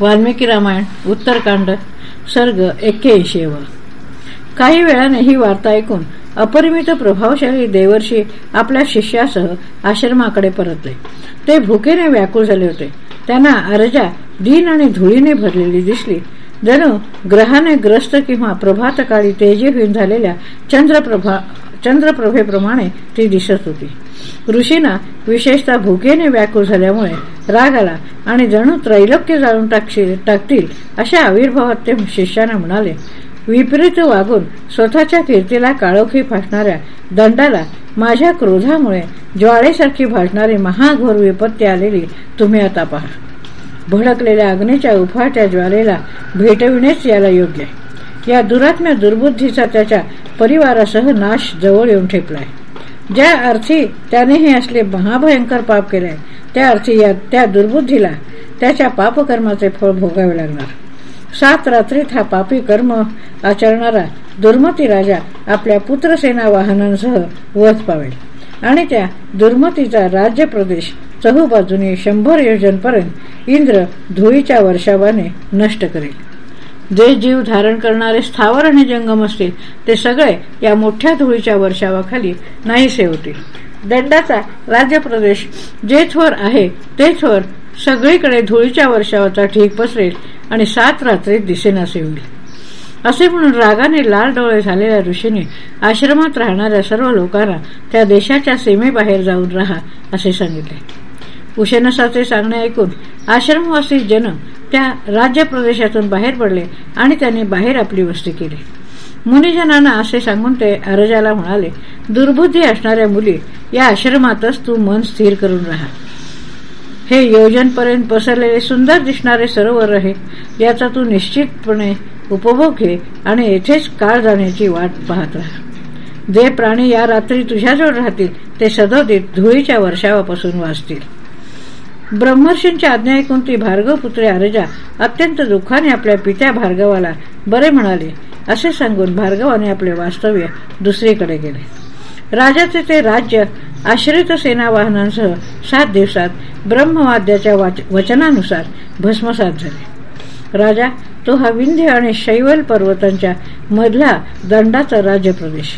वाल्मिकी रामायण उत्तरकांड सर्ग एक्क्याऐंशी काही वेळाने ही वार्ता ऐकून अपरिमित प्रभावशाली देवर्षी आपल्या शिष्यासह आश्रमाकडे परतले. ते भुकेने व्याकुळ झाले होते. त्यांना अर्जा दिन आणि धुळीने भरलेली दिसली. जणू ग्रहाने ग्रस्त किंवा प्रभातकाळी तेजहीन झालेल्या चंद्रप्रभा चंद्रप्रभेप्रमाणे ती दिसत होती. ऋषीना विशेषतः भुकेने व्याकुळ झाल्यामुळे राग आला आणि जणू त्रैलोक्य जाळून टाकतील अशा आविर्भावात ते शिष्याने म्हणाले विपरीत वागून स्वतःच्या कीर्तीला काळोखी फासणाऱ्या दंडाला माझ्या क्रोधामुळे ज्वाळेसारखी भाजणारी महाघोर विपत्ती आलेली तुम्ही आता पहा. भडकलेल्या अग्नीच्या उफाट्या ज्वालेला भेटविणेच याला योग्य. या दुरात्म्या दुर्बुद्धीचा त्याच्या परिवारासह नाश जवळ येऊन ठेपलाय. ज्या अर्थी त्याने हे असले महाभयंकर पाप केले त्या अर्थी या त्या दुर्बुद्धीला त्याच्या पापकर्माचे फळ भोगावे लागणार. सात रात्रीत हा पापी कर्म आचरणारा दुर्मती राजा आपल्या पुत्रसेना वाहनांसह वध पावेल. आणि त्या दुर्मतीचा राज्य प्रदेश चहूबाजूने शंभर योजनपर्यंत इंद्र धुळीच्या वर्षावाने नष्ट करेल. जे जीव धारण करणारे स्थावर आणि जंगम असतील ते सगळे या मोठ्या धुळीच्या वर्षावाखाली नाहीसे होतील. दंडाचा राज्यप्रदेश जे थोर आहे ते थोर सगळीकडे धुळीच्या वर्षावाचा ठीक पसरेल आणि सात रात्रीत दिसेनासे होईल. असे म्हणून रागाने लाल डोळे झालेल्या ऋषीने आश्रमात राहणाऱ्या सर्व लोकांना त्या देशाच्या सीमेबाहेर जाऊन राहा असे सांगितले. उशनसाचे सांगणे ऐकून आश्रमवासी जन त्या राज्य प्रदेशातून बाहेर पडले आणि त्यांनी बाहेर आपली वस्ती केली. मुनिजनांना असे सांगून ते अरजाला म्हणाले दुर्बुद्धी असणाऱ्या मुली या आश्रमातच तू मन स्थिर करून राहा. हे योजनपर्यंत पसरलेले सुंदर दिसणारे सरोवर आहे याचा तू निश्चितपणे उपभोग घे आणि येथेच काळ जाण्याची वाट पाहत राहा. जे प्राणी या रात्री तुझ्याजवळ राहतील ते सदोदित धुळीच्या वर्षावापासून वाचतील. ब्रह्मर्षींची आज्ञा ऐकून ती भार्गव पुत्री अत्यंत दुःखाने आपल्या पित्या भार्गवाला बरे म्हणाले. असे सांगून भार्गवाने आपले वास्तव्य दुसरीकडे गेले राजाचे ते राज्य आश्रित सेना वाहनांसह सात दिवसात ब्रह्मवाद्याच्या वचनानुसार भस्मसात झाले. राजा तो हा विंध्य आणि शैवल पर्वतांच्या मधला दंडाचा राज्य प्रदेश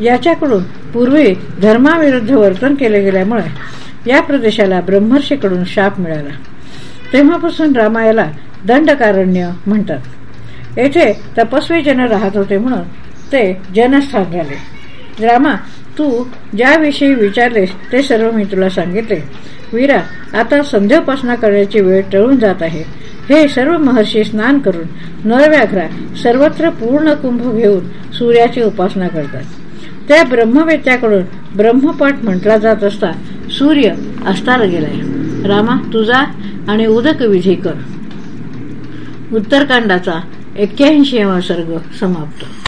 याच्याकडून पूर्वी धर्माविरुद्ध वर्तन केले गेल्यामुळे या प्रदेशाला ब्रह्मर्षीकडून शाप मिळाला. तेव्हापासून रामायाला दंडकारण्य म्हणतात. येथे तपस्वी जन राहत होते म्हणून ते जनस्थान झाले. रामा तू ज्याविषयी विचारलेस ते सर्व मी तुला सांगितले. वीरा आता संध्योपासना करण्याची वेळ टळून जात आहे. हे सर्व महर्षी स्नान करून नरव्याघ्रा सर्वत्र पूर्ण कुंभ घेऊन सूर्याची उपासना करतात. त्या ब्रह्मवेत्याकडून ब्रह्मपट म्हटला जात असता सूर्य अस्तार गेलाय. रामा तुझा आणि उदक विधी कर. उत्तरकांडाचा एक्क्याऐंशी सर्ग समाप्त.